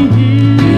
you.